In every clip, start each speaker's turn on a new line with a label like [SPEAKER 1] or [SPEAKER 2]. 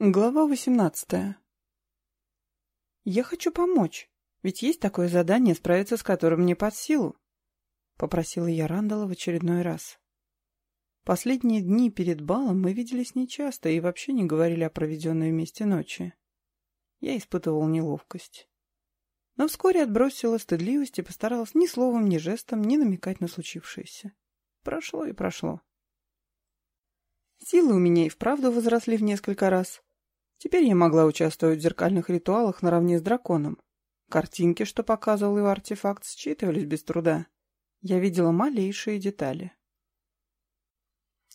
[SPEAKER 1] Глава восемнадцатая. «Я хочу помочь, ведь есть такое задание, справиться с которым мне под силу», — попросила я Рандала в очередной раз. Последние дни перед балом мы виделись нечасто и вообще не говорили о проведенной вместе ночи. Я испытывал неловкость. Но вскоре отбросила стыдливость и постаралась ни словом, ни жестом не намекать на случившееся. Прошло и прошло. Силы у меня и вправду возросли в несколько раз — Теперь я могла участвовать в зеркальных ритуалах наравне с драконом. Картинки, что показывал его артефакт, считывались без труда. Я видела малейшие детали.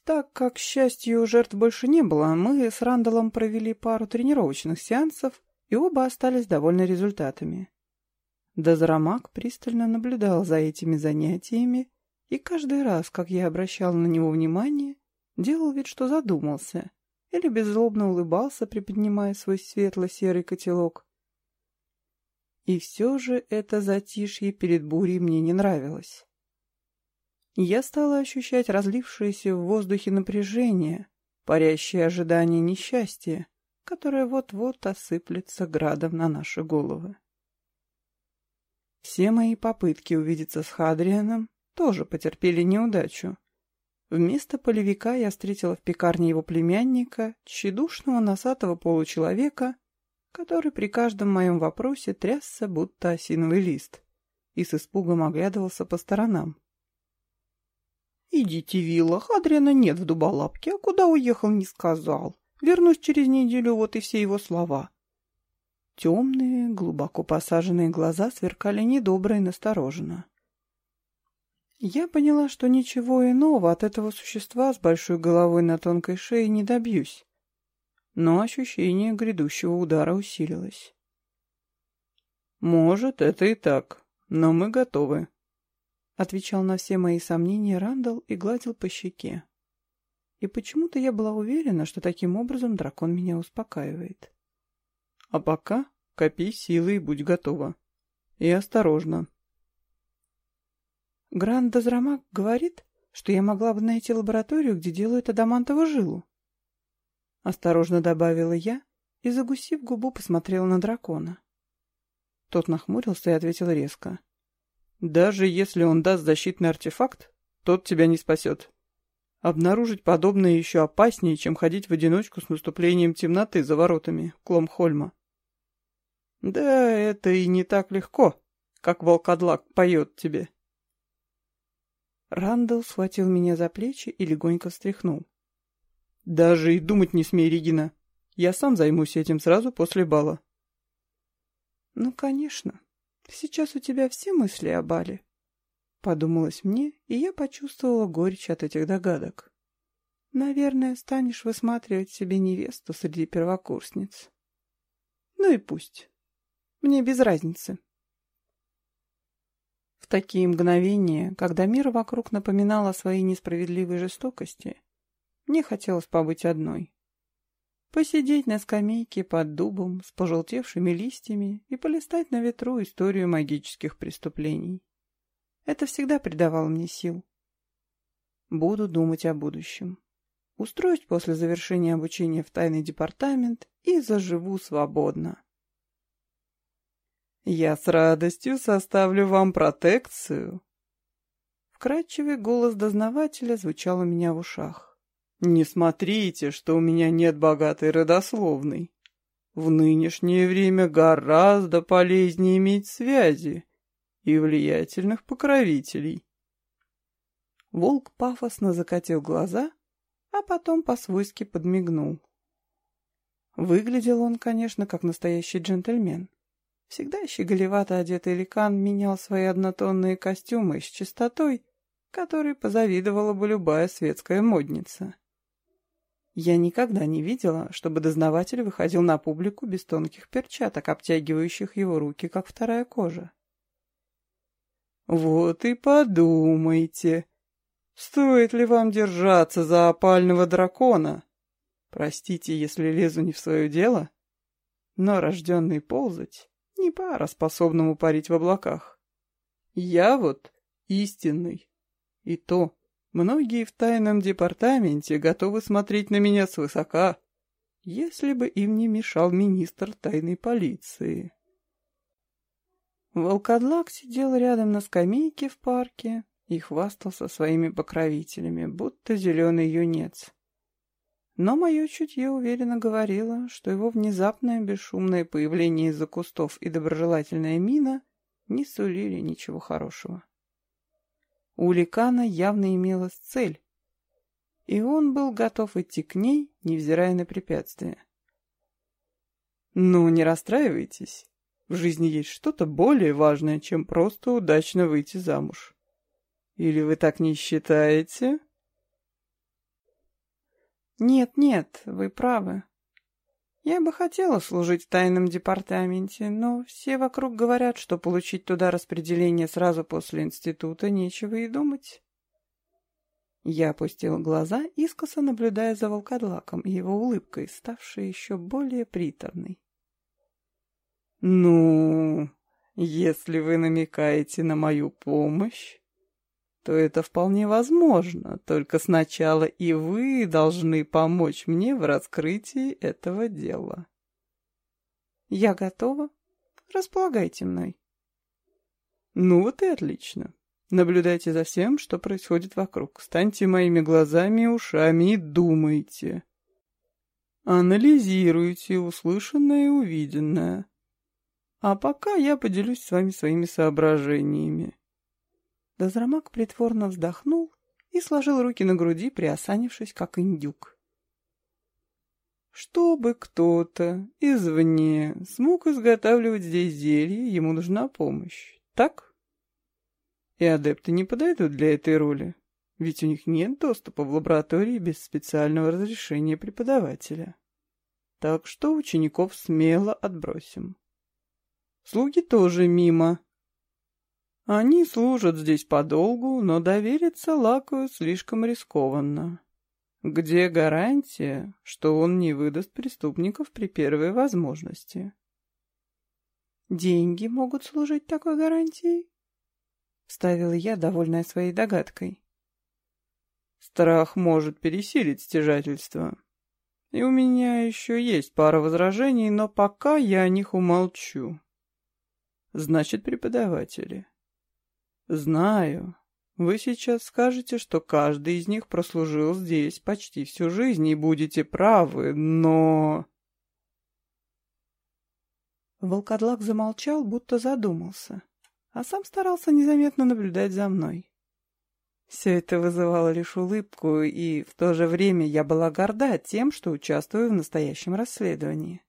[SPEAKER 1] Так как, к счастью, жертв больше не было, мы с Рандалом провели пару тренировочных сеансов, и оба остались довольны результатами. Дозрамак пристально наблюдал за этими занятиями, и каждый раз, как я обращал на него внимание, делал вид, что задумался — или беззлобно улыбался, приподнимая свой светло-серый котелок. И все же это затишье перед бурей мне не нравилось. Я стала ощущать разлившееся в воздухе напряжение, парящее ожидание несчастья, которое вот-вот осыплется градом на наши головы. Все мои попытки увидеться с Хадрианом тоже потерпели неудачу. Вместо полевика я встретила в пекарне его племянника, тщедушного носатого получеловека, который при каждом моем вопросе трясся, будто осиновый лист, и с испугом оглядывался по сторонам. «Идите, Вилла, Хадриана нет в Дуболапке, а куда уехал, не сказал. Вернусь через неделю, вот и все его слова». Темные, глубоко посаженные глаза сверкали недобро и настороженно. Я поняла, что ничего иного от этого существа с большой головой на тонкой шее не добьюсь. Но ощущение грядущего удара усилилось. «Может, это и так, но мы готовы», — отвечал на все мои сомнения Рандall и гладил по щеке. И почему-то я была уверена, что таким образом дракон меня успокаивает. «А пока копи силы и будь готова. И осторожно, Гранд Дозрамак говорит, что я могла бы найти лабораторию, где делают адамантовую жилу. Осторожно добавила я и, загусив губу, посмотрела на дракона. Тот нахмурился и ответил резко. «Даже если он даст защитный артефакт, тот тебя не спасет. Обнаружить подобное еще опаснее, чем ходить в одиночку с наступлением темноты за воротами Кломхольма. Да, это и не так легко, как волкодлак поет тебе. Рандall схватил меня за плечи и легонько встряхнул. «Даже и думать не смей, Регина. Я сам займусь этим сразу после бала». «Ну, конечно. Сейчас у тебя все мысли о бале», — подумалось мне, и я почувствовала горечь от этих догадок. «Наверное, станешь высматривать себе невесту среди первокурсниц». «Ну и пусть. Мне без разницы». Такие мгновения, когда мир вокруг напоминал о своей несправедливой жестокости, мне хотелось побыть одной. Посидеть на скамейке под дубом с пожелтевшими листьями и полистать на ветру историю магических преступлений. Это всегда придавало мне сил. Буду думать о будущем. Устроюсь после завершения обучения в тайный департамент и заживу свободно. Я с радостью составлю вам протекцию. Вкрадчивый голос дознавателя звучал у меня в ушах. Не смотрите, что у меня нет богатой родословной. В нынешнее время гораздо полезнее иметь связи и влиятельных покровителей. Волк пафосно закатил глаза, а потом по-свойски подмигнул. Выглядел он, конечно, как настоящий джентльмен. Всегда щеголевато одетый ликан менял свои однотонные костюмы с чистотой, которой позавидовала бы любая светская модница. Я никогда не видела, чтобы дознаватель выходил на публику без тонких перчаток, обтягивающих его руки, как вторая кожа. «Вот и подумайте, стоит ли вам держаться за опального дракона? Простите, если лезу не в свое дело, но рожденный ползать не пара способному парить в облаках. Я вот истинный. И то, многие в тайном департаменте готовы смотреть на меня свысока если бы им не мешал министр тайной полиции. Волкодлак сидел рядом на скамейке в парке и хвастался своими покровителями, будто зеленый юнец. Но мое чутье уверенно говорило, что его внезапное бесшумное появление из-за кустов и доброжелательная мина не сулили ничего хорошего. У Ликана явно имелась цель, и он был готов идти к ней, невзирая на препятствия. «Ну, не расстраивайтесь. В жизни есть что-то более важное, чем просто удачно выйти замуж. Или вы так не считаете?» «Нет, нет, вы правы. Я бы хотела служить в тайном департаменте, но все вокруг говорят, что получить туда распределение сразу после института нечего и думать». Я опустил глаза, искоса наблюдая за волкодлаком и его улыбкой, ставшей еще более приторной. «Ну, если вы намекаете на мою помощь, то это вполне возможно, только сначала и вы должны помочь мне в раскрытии этого дела». «Я готова. Располагайте мной». «Ну вот и отлично. Наблюдайте за всем, что происходит вокруг. Станьте моими глазами и ушами и думайте. Анализируйте услышанное и увиденное. А пока я поделюсь с вами своими соображениями. Дозрамак притворно вздохнул и сложил руки на груди, приосанившись, как индюк. Чтобы кто-то извне смог изготавливать здесь зелье, ему нужна помощь, так? И адепты не подойдут для этой роли, ведь у них нет доступа в лаборатории без специального разрешения преподавателя. Так что учеников смело отбросим. Слуги тоже мимо. Они служат здесь подолгу, но довериться Лакую слишком рискованно. Где гарантия, что он не выдаст преступников при первой возможности? Деньги могут служить такой гарантией? Вставила я, довольная своей догадкой. Страх может пересилить стяжательство. И у меня еще есть пара возражений, но пока я о них умолчу. Значит, преподаватели. Знаю. Вы сейчас скажете, что каждый из них прослужил здесь почти всю жизнь, и будете правы, но... Волкодлак замолчал, будто задумался, а сам старался незаметно наблюдать за мной. Все это вызывало лишь улыбку, и в то же время я была горда тем, что участвую в настоящем расследовании.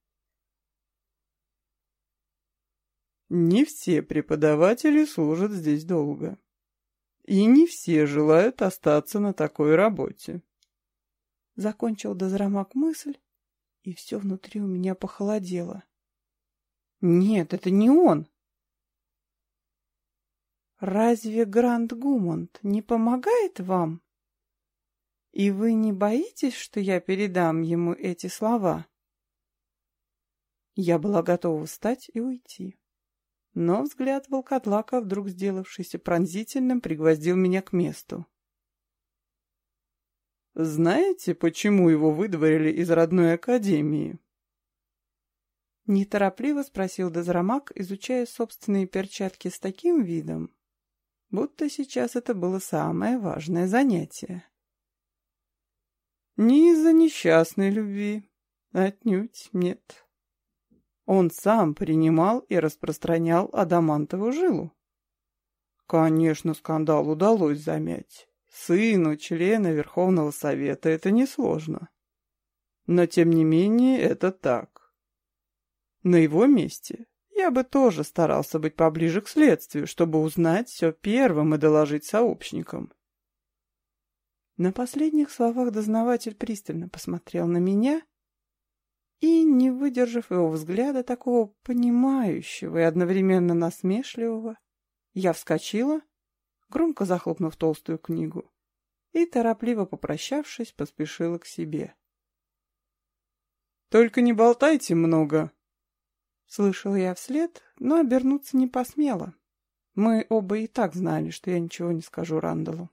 [SPEAKER 1] Не все преподаватели служат здесь долго. И не все желают остаться на такой работе. Закончил Дозрамак мысль, и все внутри у меня похолодело. Нет, это не он. Разве Гранд Гумонт не помогает вам? И вы не боитесь, что я передам ему эти слова? Я была готова встать и уйти. Но взгляд волкодлака, вдруг сделавшийся пронзительным, пригвоздил меня к месту. «Знаете, почему его выдворили из родной академии?» Неторопливо спросил Дозрамак, изучая собственные перчатки с таким видом, будто сейчас это было самое важное занятие. «Не из-за несчастной любви, отнюдь нет». Он сам принимал и распространял адамантову жилу. Конечно, скандал удалось замять. Сыну члена Верховного Совета это несложно. Но тем не менее это так. На его месте я бы тоже старался быть поближе к следствию, чтобы узнать все первым и доложить сообщникам. На последних словах дознаватель пристально посмотрел на меня и, не выдержав его взгляда, такого понимающего и одновременно насмешливого, я вскочила, громко захлопнув толстую книгу, и, торопливо попрощавшись, поспешила к себе. «Только не болтайте много!» Слышала я вслед, но обернуться не посмела. Мы оба и так знали, что я ничего не скажу Рандалу.